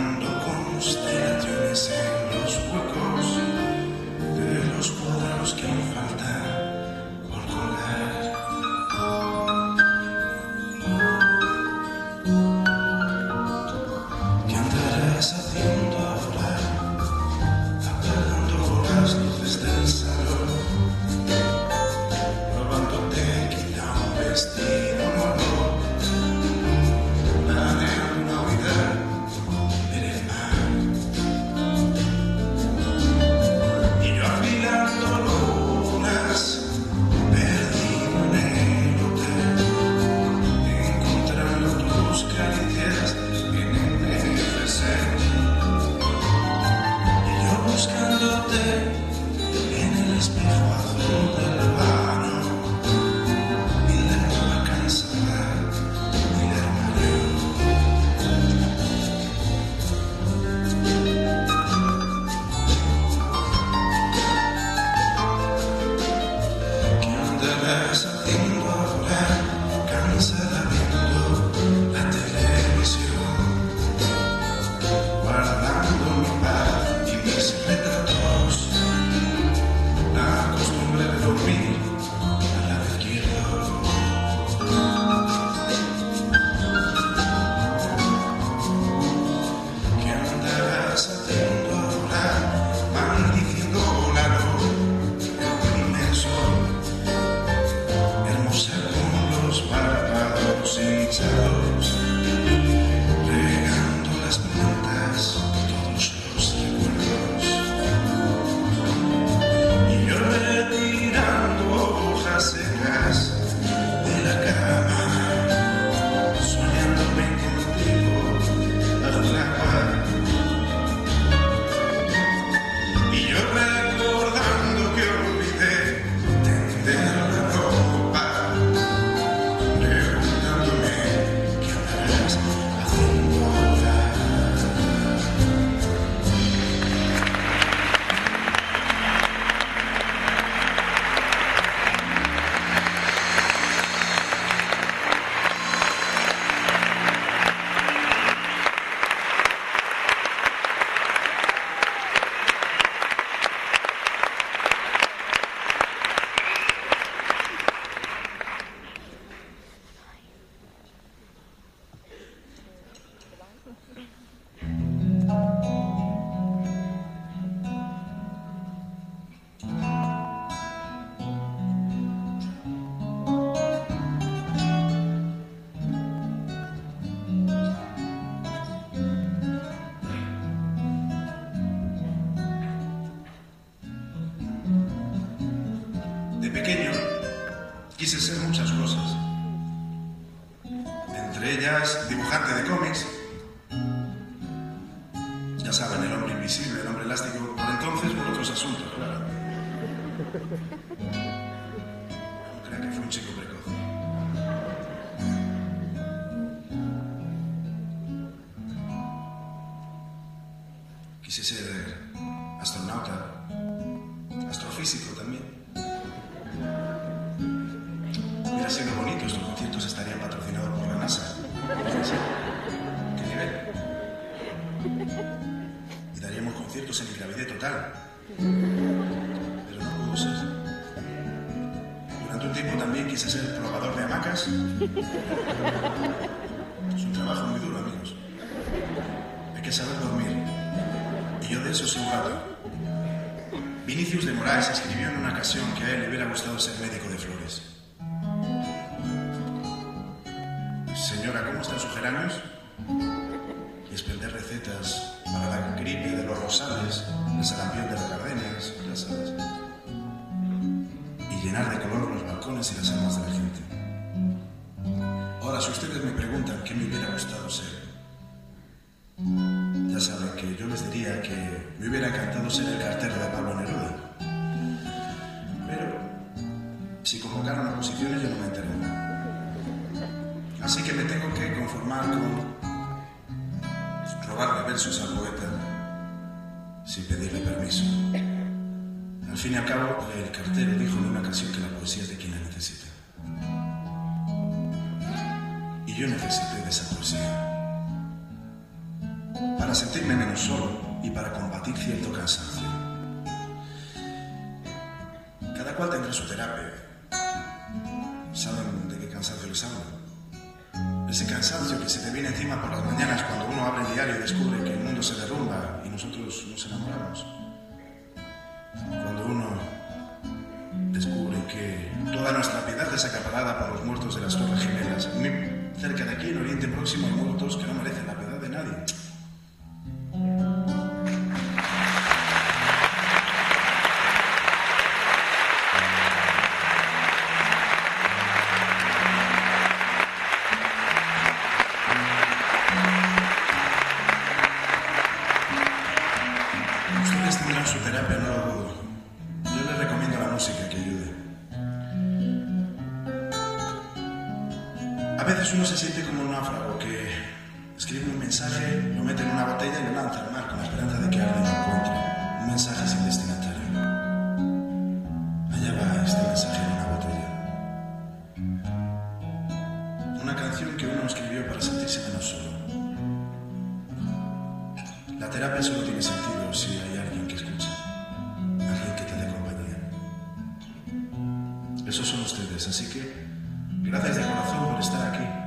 dibujando constelaciones something De pequeño quise ser muchas cosas. Entre ellas, dibujante de cómics. Ya saben, el hombre invisible, el hombre elástico, por entonces por otros asuntos, claro. No crean que fue un chico precoz. Quise ser astronauta, astrofísico también. Pero no pudo ser. Durante un tiempo también quise ser probador de hamacas. Es un trabajo muy duro, amigos. Hay que saber dormir. Y yo de eso sé un rato. Vinicius de Moraes escribió en una ocasión que a él le hubiera gustado ser médico de flores. Señora, ¿cómo están sus geranios? Y expender recetas para la gripe de los rosales, el sarampión de las gardenias, ya sabes. Y llenar de color los balcones y las almas de la gente. Ahora, si ustedes me preguntan qué me hubiera gustado ser, ya saben que yo les diría que me hubiera encantado ser el cartero de Pablo Neruda. Pero si convocaron oposiciones yo no me enteré. Así que me tengo que conformar con robarle versos al poeta sin pedirle permiso. Al fin y al cabo, el cartero dijo en una ocasión que la poesía es de quien la necesita. Y yo necesité de esa poesía. Para sentirme menos solo y para combatir cierto cansancio. Cada cual tendrá su terapia. ¿Saben de qué cansancio les hablo? Ese cansancio que se te viene encima por las mañanas cuando uno abre el diario y descubre que el mundo se derrumba nosotros nos enamoramos. Cuando uno descubre que toda nuestra piedad es acaparada por los muertos de las Torres Gemelas. Cerca de aquí, en Oriente Próximo, hay muertos que no merecen la piedad de nadie. A veces uno se siente como un náufrago que escribe un mensaje, lo mete en una botella y lo lanza al mar con la esperanza de que alguien lo encuentre. Un mensaje sin destinatario. Allá va este mensaje en una botella. Una canción que uno escribió para sentirse menos solo. La terapia solo tiene sentido si hay alguien que escucha, alguien que te dé compañía. Esos son ustedes, así que gracias de corazón por estar aquí.